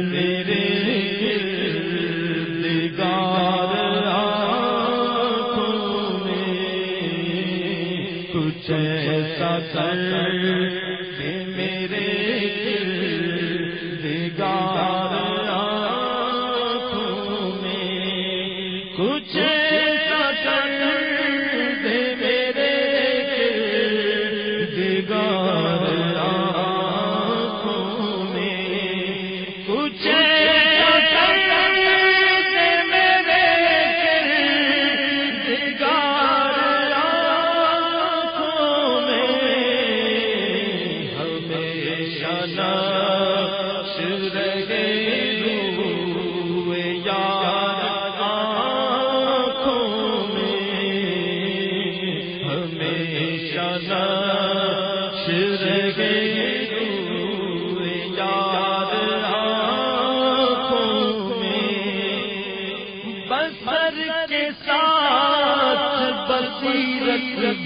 میرے نگار میں کر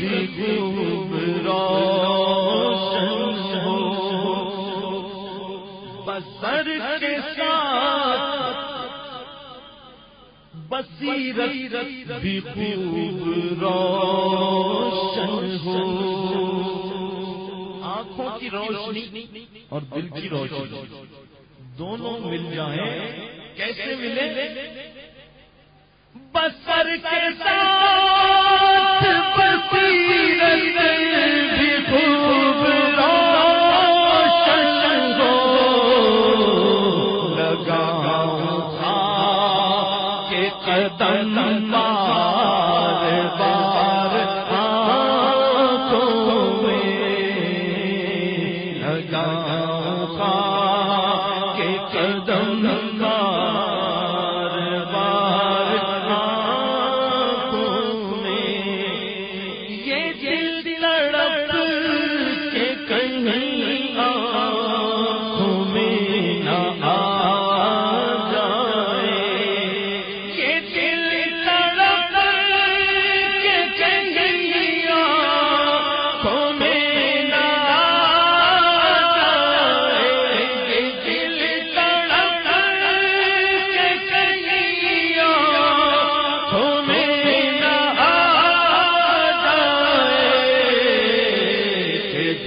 بھی خوب روشن ہو۔ آنکھوں کی روشنی اور دل کی روشنی دونوں مل جائیں۔ کیسے ملے بسر کے ساتھ پر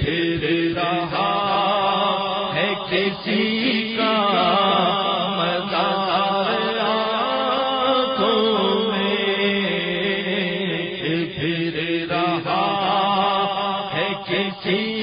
پھر رہا ہے کسی کا مزار میں پھر رہا ہے کسی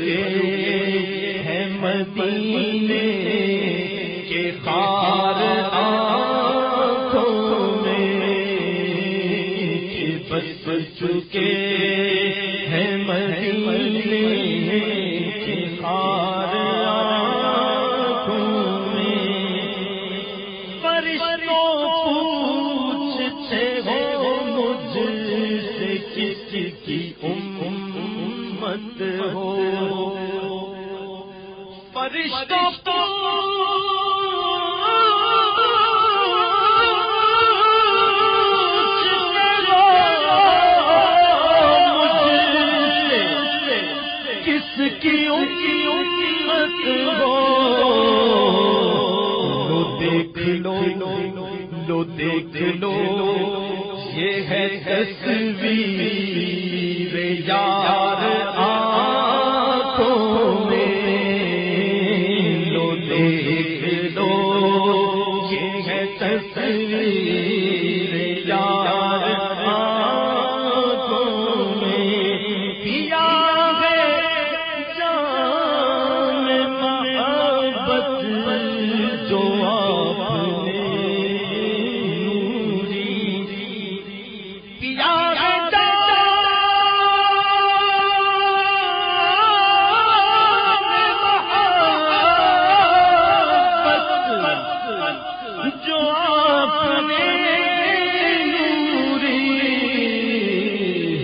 چکے مدینے کے خار آنکھوں میں کہ بچ چکے ہیں مدینے کے خار آنکھوں میں۔ فرشتوں پوچھتے ہو مجھ سے کس کی لو دیکھ لو یہ ہے تصویر یار آ